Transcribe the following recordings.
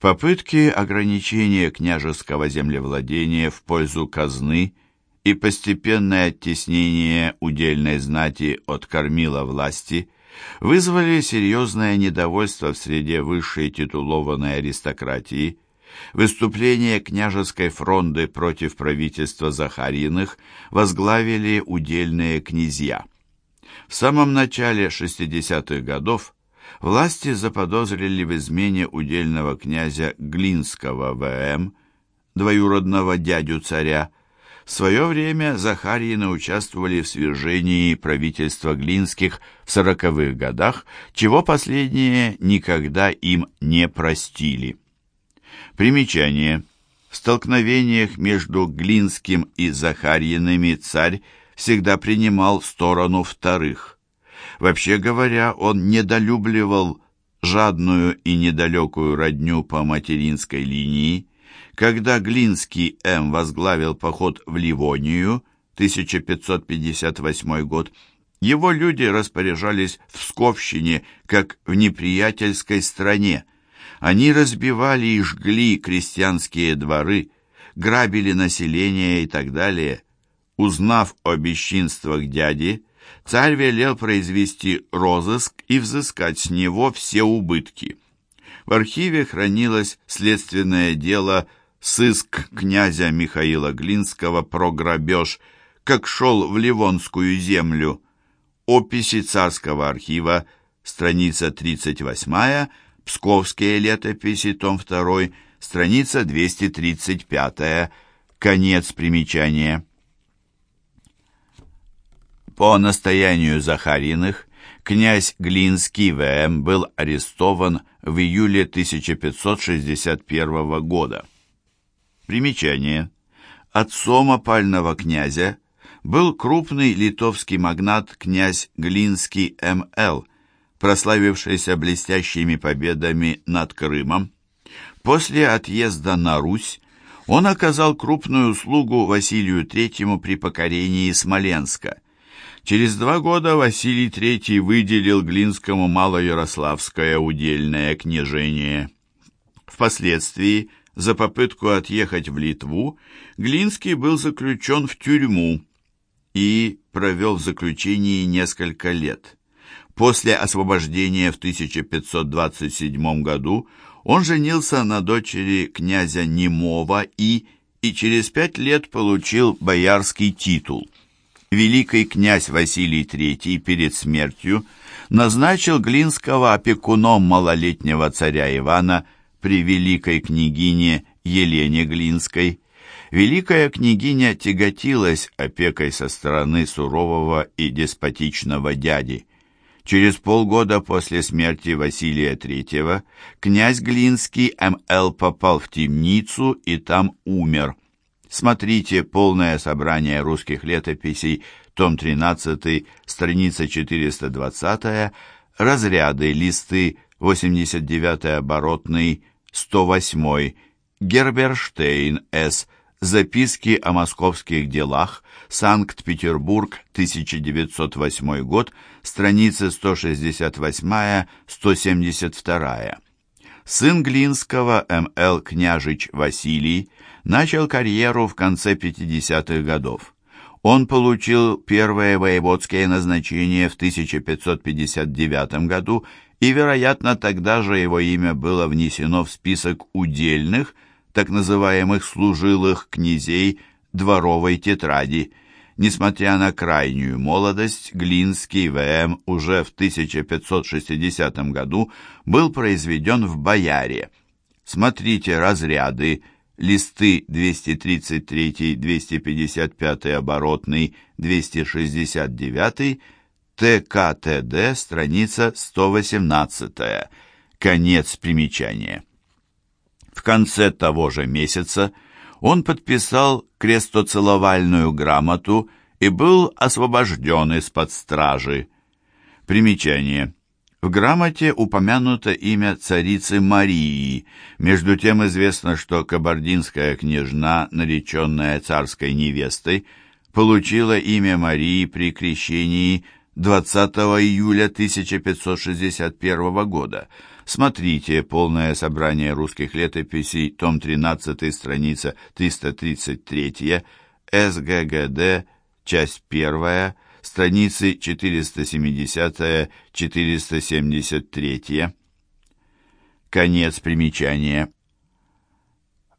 Попытки ограничения княжеского землевладения в пользу казны и постепенное оттеснение удельной знати от кормила власти вызвали серьезное недовольство в среде высшей титулованной аристократии. Выступление княжеской фронды против правительства Захариных возглавили удельные князья. В самом начале 60-х годов власти заподозрили в измене удельного князя Глинского В.М., двоюродного дядю царя. В свое время Захарьины участвовали в свержении правительства Глинских в сороковых годах, чего последние никогда им не простили. Примечание. В столкновениях между Глинским и Захарьиными царь всегда принимал сторону вторых. Вообще говоря, он недолюбливал жадную и недалекую родню по материнской линии. Когда Глинский М. возглавил поход в Ливонию, 1558 год, его люди распоряжались в Сковщине, как в неприятельской стране. Они разбивали и жгли крестьянские дворы, грабили население и так далее. Узнав о бесчинствах дяди, царь велел произвести розыск и взыскать с него все убытки. В архиве хранилось следственное дело «Сыск князя Михаила Глинского про грабеж, как шел в Ливонскую землю». Описи царского архива, страница 38, Псковские летописи, том 2, страница 235, конец примечания. По настоянию Захариных князь Глинский В.М. был арестован в июле 1561 года. Примечание. Отцом опального князя был крупный литовский магнат князь Глинский М.Л., прославившийся блестящими победами над Крымом. После отъезда на Русь он оказал крупную услугу Василию III при покорении Смоленска – Через два года Василий III выделил Глинскому Малоярославское удельное княжение. Впоследствии, за попытку отъехать в Литву, Глинский был заключен в тюрьму и провел в заключении несколько лет. После освобождения в 1527 году он женился на дочери князя Немова и, и через пять лет получил боярский титул – великий князь Василий III перед смертью назначил Глинского опекуном малолетнего царя Ивана при великой княгине Елене Глинской. Великая княгиня тяготилась опекой со стороны сурового и деспотичного дяди. Через полгода после смерти Василия III князь Глинский М.Л. попал в темницу и там умер. Смотрите полное собрание русских летописей, том 13, страница 420, разряды, листы 89 оборотный, 108, Герберштейн С., Записки о московских делах, Санкт-Петербург, 1908 год, страницы 168-172. Сын Глинского М.Л. Княжич Василий начал карьеру в конце 50-х годов. Он получил первое воеводское назначение в 1559 году, и, вероятно, тогда же его имя было внесено в список удельных, так называемых служилых князей дворовой тетради. Несмотря на крайнюю молодость, Глинский В.М. уже в 1560 году был произведен в бояре. Смотрите разряды листы 233, 255 оборотный, 269, ТКТД, страница 118, конец примечания. В конце того же месяца он подписал крестоцеловальную грамоту и был освобожден из-под стражи. Примечание. В грамоте упомянуто имя царицы Марии. Между тем известно, что кабардинская княжна, нареченная царской невестой, получила имя Марии при крещении 20 июля 1561 года. Смотрите полное собрание русских летописей, том 13, страница 333, СГГД, часть 1, страницы 470-473. Конец примечания.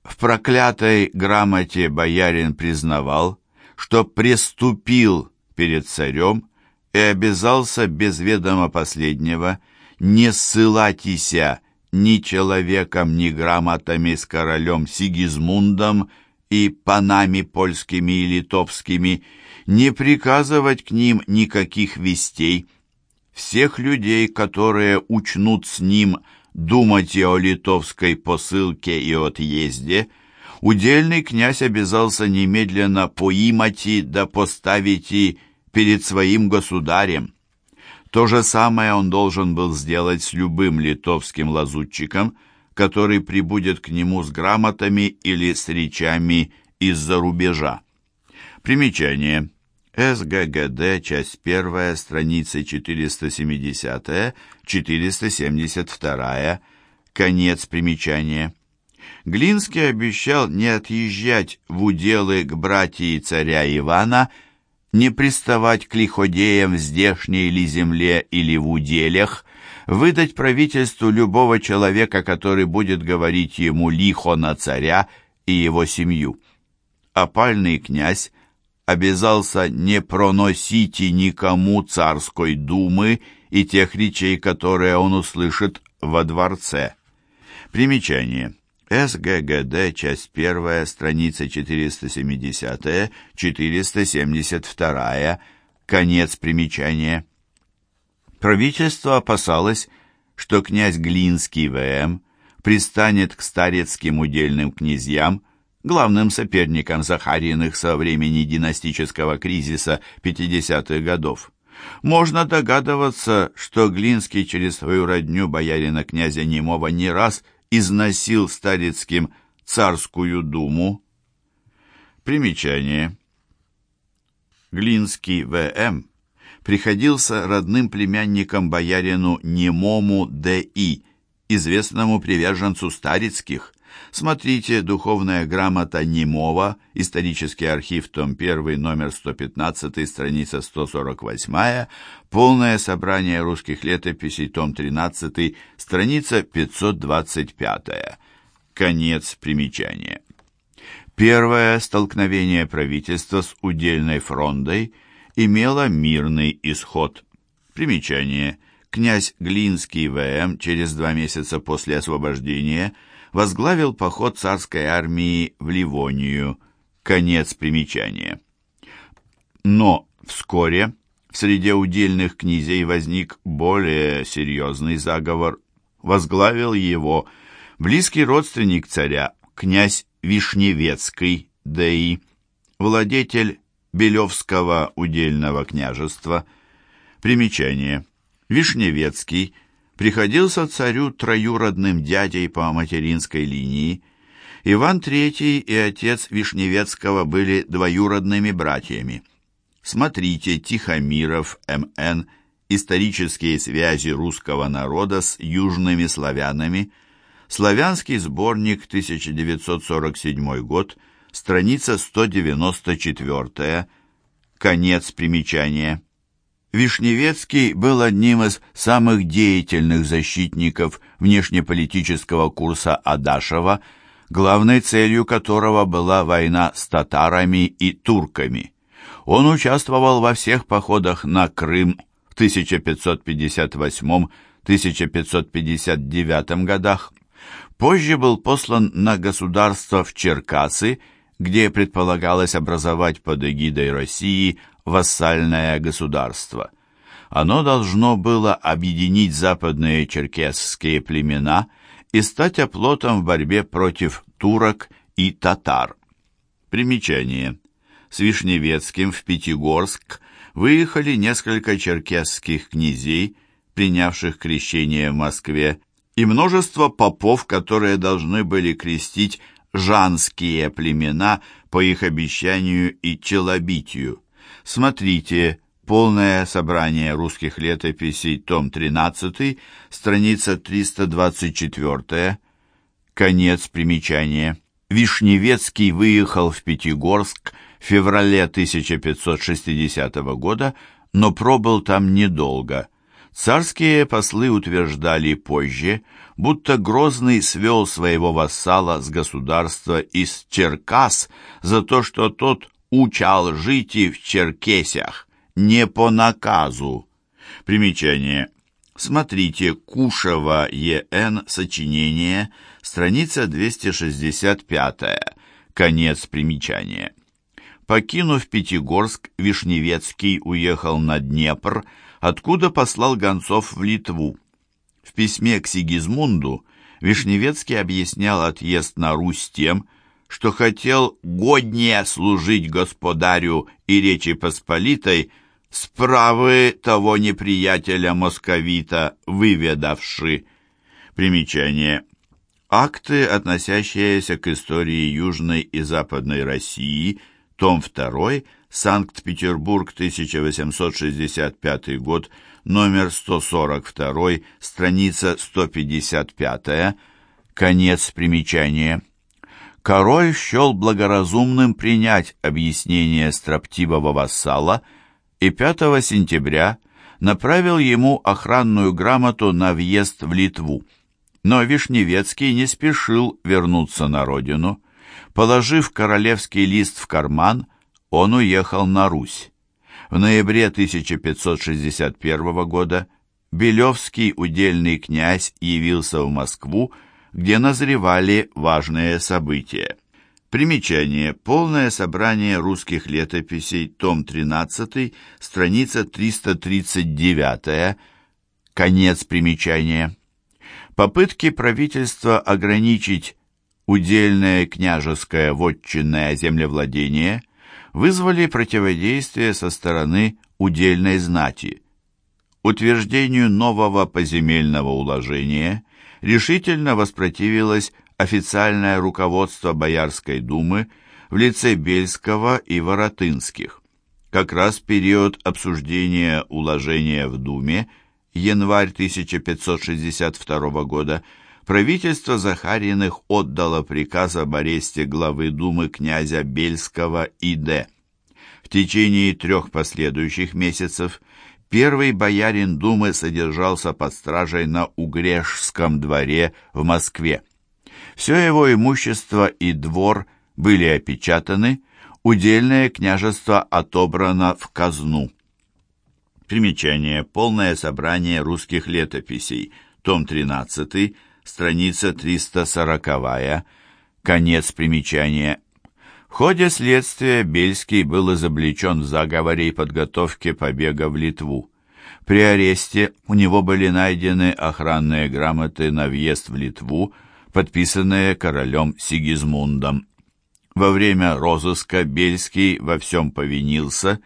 В проклятой грамоте боярин признавал, что преступил перед царем и обязался без ведома последнего не ссылатися ни человеком, ни грамотами с королем Сигизмундом и панами польскими и литовскими, не приказывать к ним никаких вестей. Всех людей, которые учнут с ним думать и о литовской посылке и отъезде, удельный князь обязался немедленно поимать и да поставить и перед своим государем. То же самое он должен был сделать с любым литовским лазутчиком, который прибудет к нему с грамотами или с речами из-за рубежа. Примечание. СГГД, часть 1, страницы 470-472, конец примечания. Глинский обещал не отъезжать в уделы к братьи царя Ивана не приставать к лиходеям в здешней ли земле или в уделях, выдать правительству любого человека, который будет говорить ему лихо на царя и его семью. Опальный князь обязался не проносить никому царской думы и тех речей, которые он услышит во дворце. Примечание. СГГД, часть 1, страница 470-472, конец примечания. Правительство опасалось, что князь Глинский ВМ пристанет к старецким удельным князьям, главным соперникам Захариных со времени династического кризиса 50-х годов. Можно догадываться, что Глинский через свою родню боярина князя Немова не раз износил Старицким царскую думу. Примечание. Глинский В.М. приходился родным племянником боярину Немому Д.И., известному приверженцу Старицких. Смотрите «Духовная грамота Немова», исторический архив, том 1, номер 115, страница 148, полное собрание русских летописей, том 13, страница 525. Конец примечания. Первое столкновение правительства с удельной фрондой имело мирный исход. Примечание. Князь Глинский В.М. через два месяца после освобождения – возглавил поход царской армии в Ливонию. Конец примечания. Но вскоре в среде удельных князей возник более серьезный заговор. Возглавил его близкий родственник царя, князь Вишневецкий, д.и. владетель Белевского удельного княжества. Примечание. Вишневецкий – приходился царю троюродным дядей по материнской линии. Иван III и отец Вишневецкого были двоюродными братьями. Смотрите Тихомиров, М.Н., «Исторические связи русского народа с южными славянами», Славянский сборник, 1947 год, страница 194, конец примечания. Вишневецкий был одним из самых деятельных защитников внешнеполитического курса Адашева, главной целью которого была война с татарами и турками. Он участвовал во всех походах на Крым в 1558-1559 годах. Позже был послан на государство в Черкасы, где предполагалось образовать под эгидой России вассальное государство. Оно должно было объединить западные черкесские племена и стать оплотом в борьбе против турок и татар. Примечание. С Вишневецким в Пятигорск выехали несколько черкесских князей, принявших крещение в Москве, и множество попов, которые должны были крестить жанские племена по их обещанию и челобитию. Смотрите Полное собрание русских летописей, том 13, страница 324, конец примечания. Вишневецкий выехал в Пятигорск в феврале 1560 года, но пробыл там недолго. Царские послы утверждали позже, будто Грозный свел своего вассала с государства из Черкас за то, что тот учал жить и в Черкесях, не по наказу. Примечание. Смотрите Кушева Е.Н. Сочинение, страница 265. Конец примечания. Покинув Пятигорск, Вишневецкий уехал на Днепр, откуда послал гонцов в Литву. В письме к Сигизмунду Вишневецкий объяснял отъезд на Русь тем, что хотел годнее служить господарю и Речи Посполитой, справы того неприятеля московита выведавши. Примечание. Акты, относящиеся к истории Южной и Западной России, том 2, Санкт-Петербург, 1865 год, номер 142, страница 155, конец примечания. Король счел благоразумным принять объяснение строптивого вассала и 5 сентября направил ему охранную грамоту на въезд в Литву. Но Вишневецкий не спешил вернуться на родину. Положив королевский лист в карман, он уехал на Русь. В ноябре 1561 года Белевский удельный князь явился в Москву, где назревали важные события. Примечание. Полное собрание русских летописей, том 13, страница 339, конец примечания. Попытки правительства ограничить удельное княжеское вотчинное землевладение вызвали противодействие со стороны удельной знати. Утверждению нового поземельного уложения решительно воспротивилось официальное руководство Боярской думы в лице Бельского и Воротынских. Как раз период обсуждения уложения в Думе, январь 1562 года, правительство Захариных отдало приказ об аресте главы Думы князя Бельского И.Д. В течение трех последующих месяцев первый боярин Думы содержался под стражей на Угрешском дворе в Москве. Все его имущество и двор были опечатаны, удельное княжество отобрано в казну. Примечание. Полное собрание русских летописей. Том 13, страница 340, конец примечания. В ходе следствия Бельский был изобличен в заговоре и подготовке побега в Литву. При аресте у него были найдены охранные грамоты на въезд в Литву, подписанные королем Сигизмундом. Во время розыска Бельский во всем повинился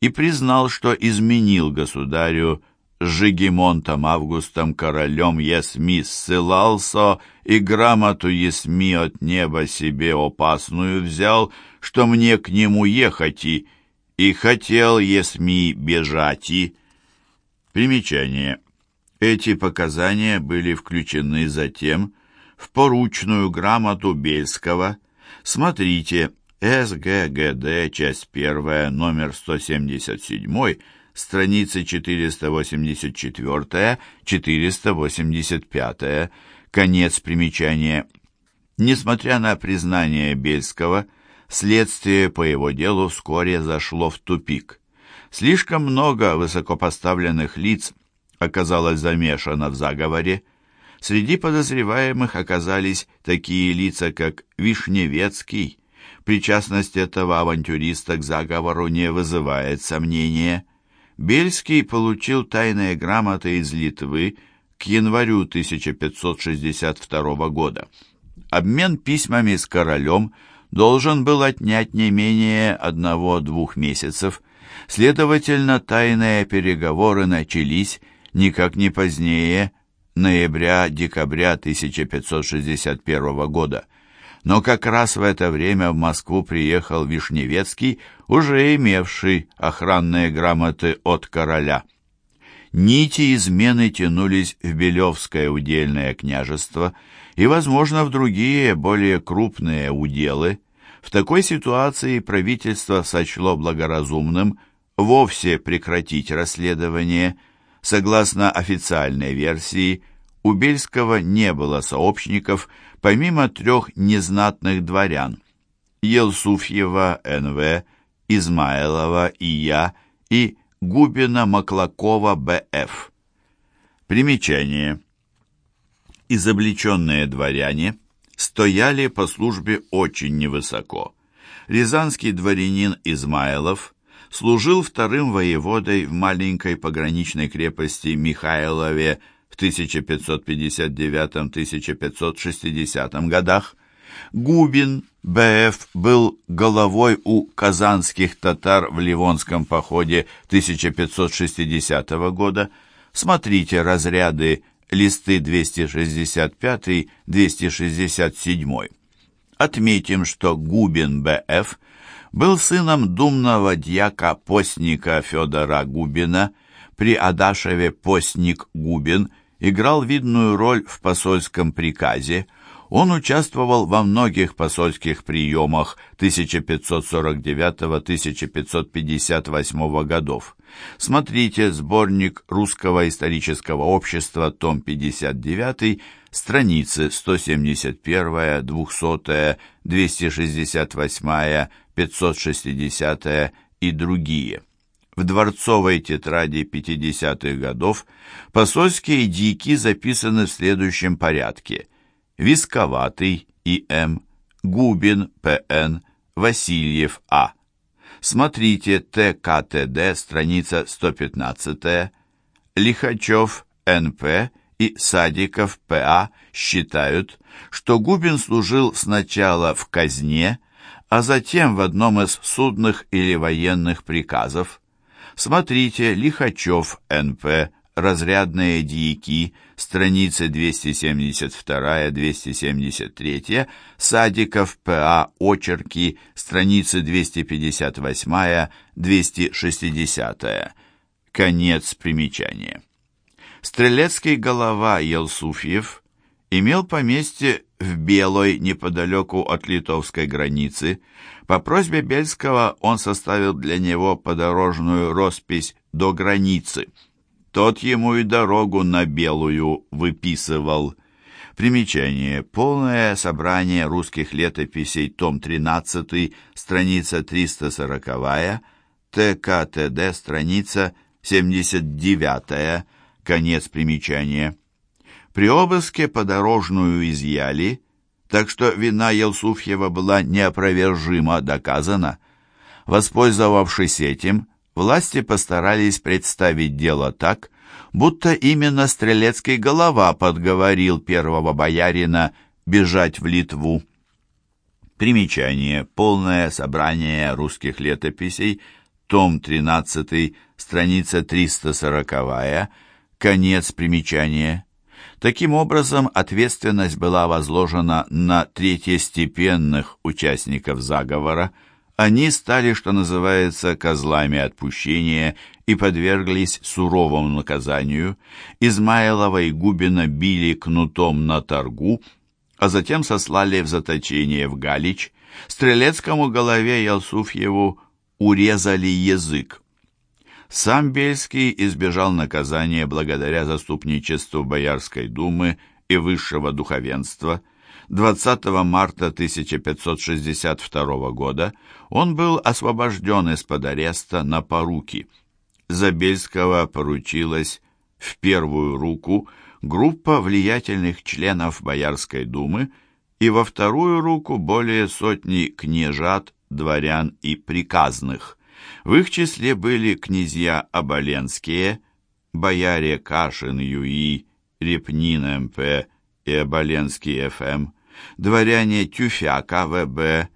и признал, что изменил государю с Жигемонтом Августом королем Есми ссылался и грамоту Есми от неба себе опасную взял, что мне к нему ехать и, и хотел Есми бежать и... Примечание. Эти показания были включены затем в поручную грамоту Бельского. Смотрите, СГГД, часть 1, номер 177, страницы 484-485, конец примечания. Несмотря на признание Бельского, следствие по его делу вскоре зашло в тупик. Слишком много высокопоставленных лиц оказалось замешано в заговоре, Среди подозреваемых оказались такие лица, как Вишневецкий. Причастность этого авантюриста к заговору не вызывает сомнения. Бельский получил тайные грамоты из Литвы к январю 1562 года. Обмен письмами с королем должен был отнять не менее одного-двух месяцев. Следовательно, тайные переговоры начались никак не позднее ноября-декабря 1561 года. Но как раз в это время в Москву приехал Вишневецкий, уже имевший охранные грамоты от короля. Нити измены тянулись в Белевское удельное княжество и, возможно, в другие, более крупные уделы. В такой ситуации правительство сочло благоразумным вовсе прекратить расследование. Согласно официальной версии, у Бельского не было сообщников, помимо трех незнатных дворян – Елсуфьева Н.В., Измайлова И.Я. и Губина Маклакова Б.Ф. Примечание. Изобличенные дворяне стояли по службе очень невысоко. Рязанский дворянин Измайлов служил вторым воеводой в маленькой пограничной крепости Михайлове в 1559-1560 годах, Губин Б.Ф. был головой у казанских татар в Ливонском походе 1560 года. Смотрите разряды листы 265-267. Отметим, что Губин Б.Ф. был сыном думного дьяка-постника Федора Губина, при Адашеве постник Губин играл видную роль в посольском приказе. Он участвовал во многих посольских приемах 1549-1558 годов. Смотрите сборник Русского исторического общества, том 59, страницы 171, 200, 268, 560 и другие. В дворцовой тетради 50-х годов посольские дики записаны в следующем порядке. Висковатый И.М., Губин П.Н., Васильев А. Смотрите ТКТД, страница 115. Лихачев Н.П. и Садиков П.А. считают, что Губин служил сначала в казне, а затем в одном из судных или военных приказов. Смотрите Лихачев, Н.П., разрядные дьяки, страницы 272-273, Садиков, П.А., очерки, страницы 258-260. Конец примечания. Стрелецкий голова Елсуфьев имел поместье в Белой, неподалеку от литовской границы. По просьбе Бельского он составил для него подорожную роспись до границы. Тот ему и дорогу на Белую выписывал. Примечание. Полное собрание русских летописей, том 13, страница 340, ТКТД, страница 79, конец примечания. При обыске подорожную изъяли, так что вина Елсуфьева была неопровержимо доказана. Воспользовавшись этим, власти постарались представить дело так, будто именно стрелецкий голова подговорил первого боярина бежать в Литву. Примечание. Полное собрание русских летописей, том 13, страница 340, конец примечания. Таким образом, ответственность была возложена на третьестепенных участников заговора. Они стали, что называется, козлами отпущения и подверглись суровому наказанию. Измайлова и Губина били кнутом на торгу, а затем сослали в заточение в Галич. Стрелецкому голове Ялсуфьеву урезали язык. Сам Бельский избежал наказания благодаря заступничеству Боярской думы и высшего духовенства. 20 марта 1562 года он был освобожден из-под ареста на поруки. За Бельского поручилась в первую руку группа влиятельных членов Боярской думы и во вторую руку более сотни княжат, дворян и приказных. В их числе были князья Оболенские, бояре Кашин Юи, Репнин МП и Оболенский ФМ, дворяне Тюфяка ВБ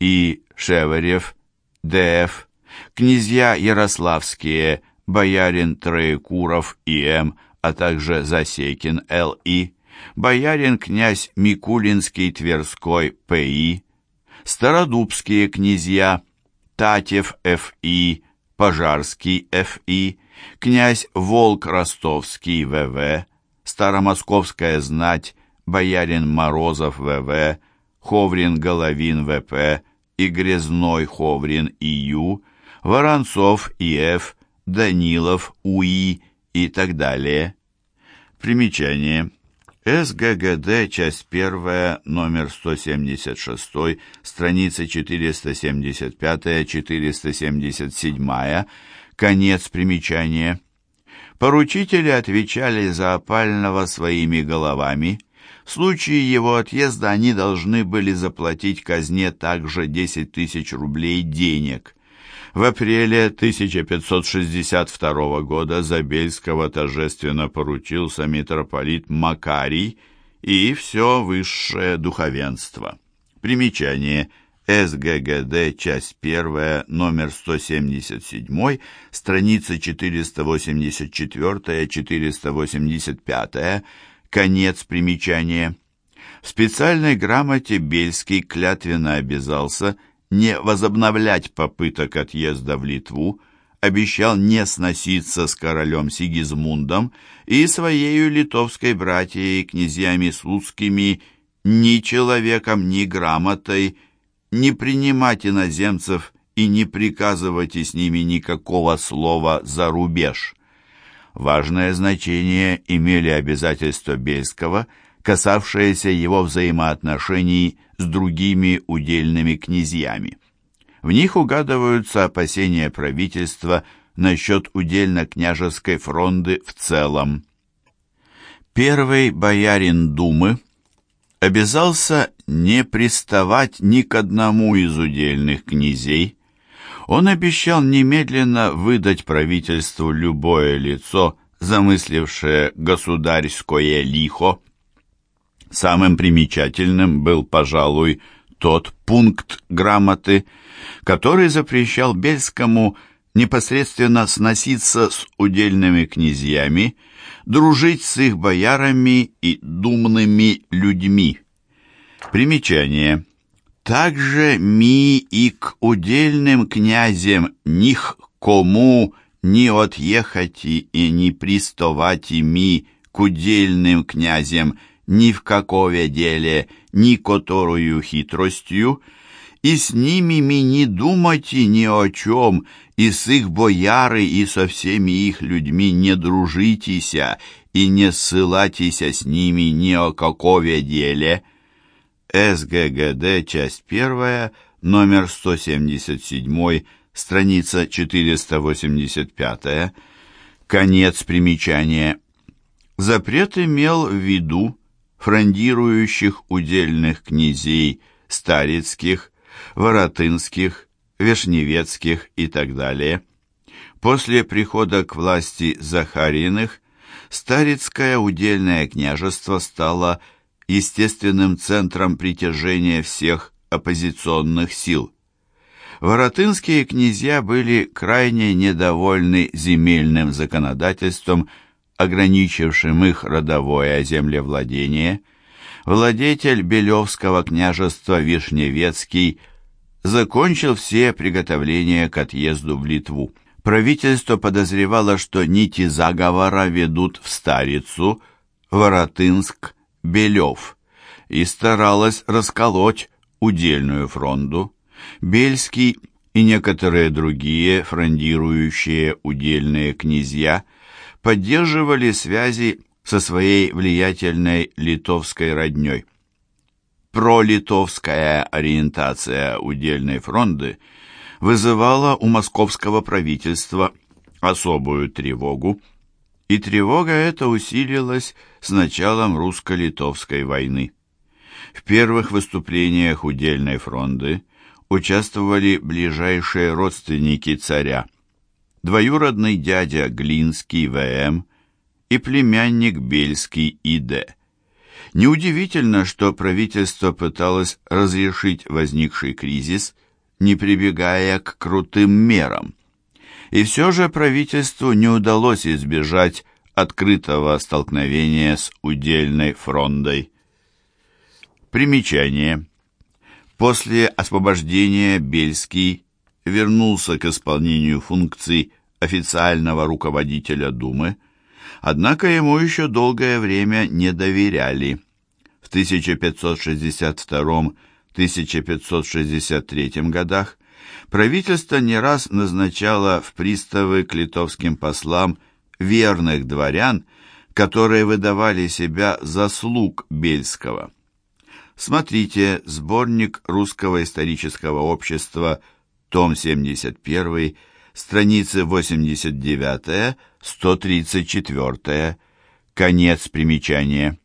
и Шеверев ДФ, князья Ярославские, боярин Троекуров ИМ, а также Засекин ЛИ, боярин князь Микулинский Тверской П.И., Стародубские князья Татев Ф.И., Пожарский Ф.И., князь Волк Ростовский В.В., Старомосковская знать, боярин Морозов В.В., Ховрин Головин В.П. и Грязной Ховрин И.Ю., Воронцов И.Ф., Данилов У.И. и так далее. Примечание. СГГД, часть 1, номер 176, страница 475-477, конец примечания. Поручители отвечали за опального своими головами. В случае его отъезда они должны были заплатить казне также 10 тысяч рублей денег. В апреле 1562 года Забельского торжественно поручился митрополит Макарий и все высшее духовенство. Примечание СГГД, часть 1, номер 177, страница 484-485, конец примечания. В специальной грамоте Бельский клятвенно обязался – не возобновлять попыток отъезда в Литву, обещал не сноситься с королем Сигизмундом и своею литовской братьей, князьями Слуцкими, ни человеком, ни грамотой, не принимать иноземцев и не приказывать с ними никакого слова за рубеж. Важное значение имели обязательства Бельского – касавшееся его взаимоотношений с другими удельными князьями. В них угадываются опасения правительства насчет удельно-княжеской фронды в целом. Первый боярин Думы обязался не приставать ни к одному из удельных князей. Он обещал немедленно выдать правительству любое лицо, замыслившее государское лихо, Самым примечательным был, пожалуй, тот пункт грамоты, который запрещал Бельскому непосредственно сноситься с удельными князьями, дружить с их боярами и думными людьми. Примечание. Также ми и к удельным князям них кому ни отъехать и ни пристовать ми к удельным князям ни в какове деле, ни которую хитростью, и с ними ми не думайте ни о чем, и с их бояры, и со всеми их людьми не дружитеся, и не ссылайтеся с ними ни о какове деле. СГГД, часть первая, номер 177, страница 485, конец примечания. Запрет имел в виду, фрондирующих удельных князей Старицких, Воротынских, Вешневецких и так далее. После прихода к власти Захариных Старицкое удельное княжество стало естественным центром притяжения всех оппозиционных сил. Воротынские князья были крайне недовольны земельным законодательством ограничившим их родовое землевладение, владетель Белевского княжества Вишневецкий закончил все приготовления к отъезду в Литву. Правительство подозревало, что нити заговора ведут в Старицу, Воротынск, Белев, и старалось расколоть удельную фронду. Бельский и некоторые другие фрондирующие удельные князья – поддерживали связи со своей влиятельной литовской родней. Пролитовская ориентация удельной фронды вызывала у московского правительства особую тревогу, и тревога эта усилилась с началом русско-литовской войны. В первых выступлениях удельной фронды участвовали ближайшие родственники царя двоюродный дядя Глинский В.М. и племянник Бельский И.Д. Неудивительно, что правительство пыталось разрешить возникший кризис, не прибегая к крутым мерам. И все же правительству не удалось избежать открытого столкновения с удельной фрондой. Примечание. После освобождения Бельский вернулся к исполнению функций официального руководителя Думы, однако ему еще долгое время не доверяли. В 1562-1563 годах правительство не раз назначало в приставы к литовским послам верных дворян, которые выдавали себя за слуг Бельского. Смотрите сборник Русского исторического общества, том 71, страницы 89-134, конец примечания.